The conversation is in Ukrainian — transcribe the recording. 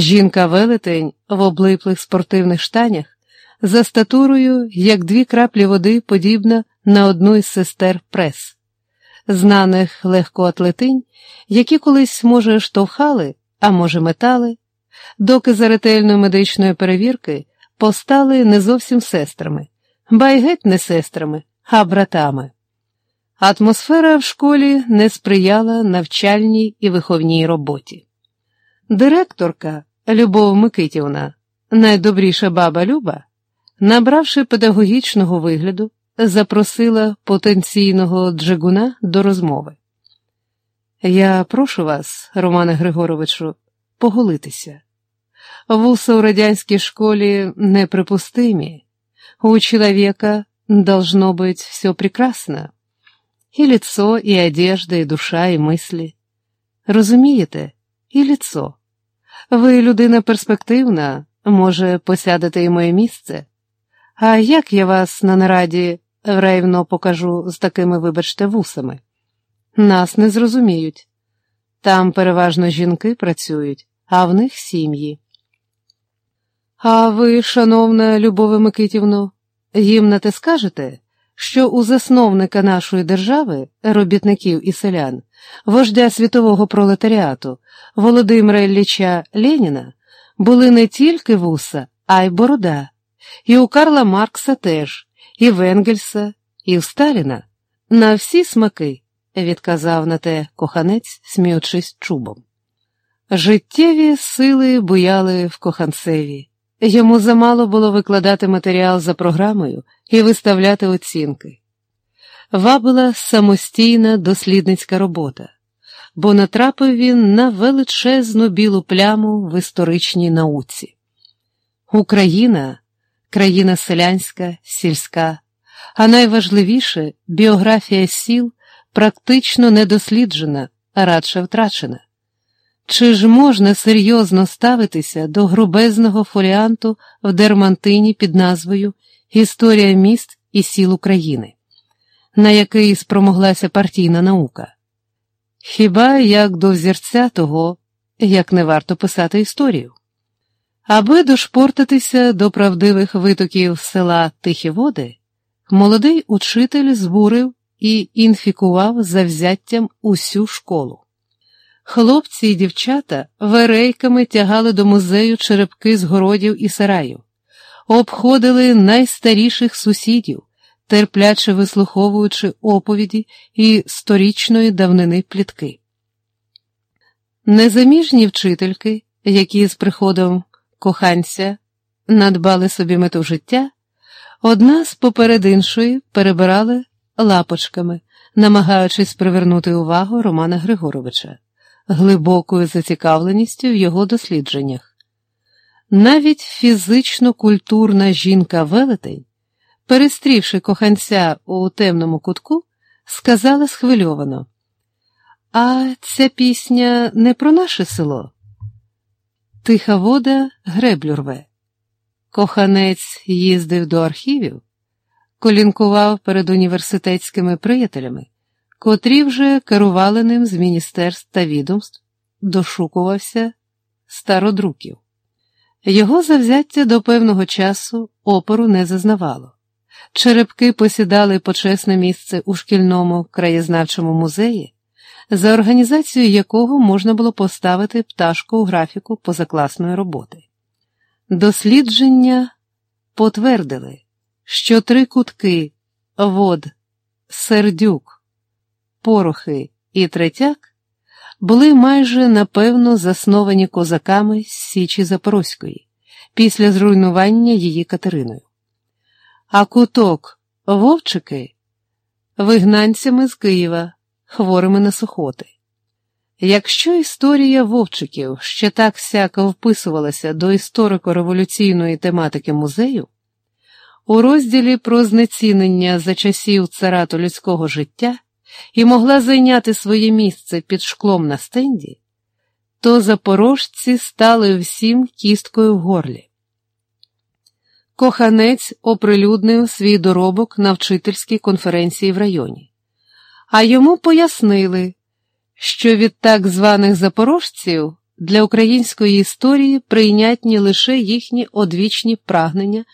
Жінка велетень в облиплих спортивних штанях, за статурою, як дві краплі води, подібна на одну із сестер прес, знаних легкоатлетинь, які колись, може, штовхали, а може, метали, доки за ретельної медичної перевірки постали не зовсім сестрами, ба й геть не сестрами, а братами. Атмосфера в школі не сприяла навчальній і виховній роботі. Директорка Любов Микитівна, найдобріша баба Люба, набравши педагогічного вигляду, запросила потенційного джигуна до розмови. Я прошу вас, Романе Григоровичу, поголитися. Вуса у радянській школі неприпустимі. У чоловіка должно быть все прекрасно. І лицо, і одежда, і душа, і мислі. Розумієте, і лицо. Ви людина перспективна, може, посядете і моє місце? А як я вас на нараді рейвно покажу з такими, вибачте, вусами? Нас не зрозуміють. Там переважно жінки працюють, а в них сім'ї. А ви, шановна Любове Микитівно, їм на те скажете, що у засновника нашої держави, робітників і селян, вождя світового пролетаріату Володимира Ілліча Леніна були не тільки вуса, а й борода, і у Карла Маркса теж, і в Енгельса, і в Сталіна на всі смаки, відказав на те коханець, сміючись чубом. Життєві сили буяли в коханцеві. Йому замало було викладати матеріал за програмою і виставляти оцінки. Вабила самостійна дослідницька робота, бо натрапив він на величезну білу пляму в історичній науці. Україна країна селянська, сільська, а найважливіше біографія сіл практично недосліджена, а радше втрачена. Чи ж можна серйозно ставитися до грубезного фоліанту в Дермантині під назвою Історія міст і сіл України, на який спромоглася партійна наука? Хіба як до взірця того, як не варто писати історію? Аби дошпортитися до правдивих витоків села Тихі Води, молодий учитель збурив і інфікував завзяттям усю школу. Хлопці і дівчата верейками тягали до музею черепки з городів і сараїв, обходили найстаріших сусідів, терпляче вислуховуючи оповіді і сторічної давнини плітки. Незаміжні вчительки, які з приходом коханця надбали собі мету життя, одна з поперед іншої перебирали лапочками, намагаючись привернути увагу Романа Григоровича глибокою зацікавленістю в його дослідженнях. Навіть фізично культурна жінка велетень, перестрівши коханця у темному кутку, сказала схвильовано: А ця пісня не про наше село. Тиха вода греблю рве. Коханець їздив до архівів, колінкував перед університетськими приятелями котрі вже керували ним з міністерств та відомств, дошукувався стародруків. Його завзяття до певного часу опору не зазнавало. Черепки посідали почесне місце у шкільному краєзнавчому музеї, за організацією якого можна було поставити пташку у графіку позакласної роботи. Дослідження потвердили, що три кутки вод, сердюк, порохи і третяк були майже напевно засновані козаками з Січі Запорозької після зруйнування її Катериною. А куток вовчики вигнанцями з Києва, хворими на сухоти. Якщо історія вовчиків ще так сяко вписувалася до історико-революційної тематики музею, у розділі про знецінення за часів царату людського життя і могла зайняти своє місце під шклом на стенді, то запорожці стали всім кісткою в горлі. Коханець оприлюднив свій доробок на вчительській конференції в районі, а йому пояснили, що від так званих запорожців для української історії прийнятні лише їхні одвічні прагнення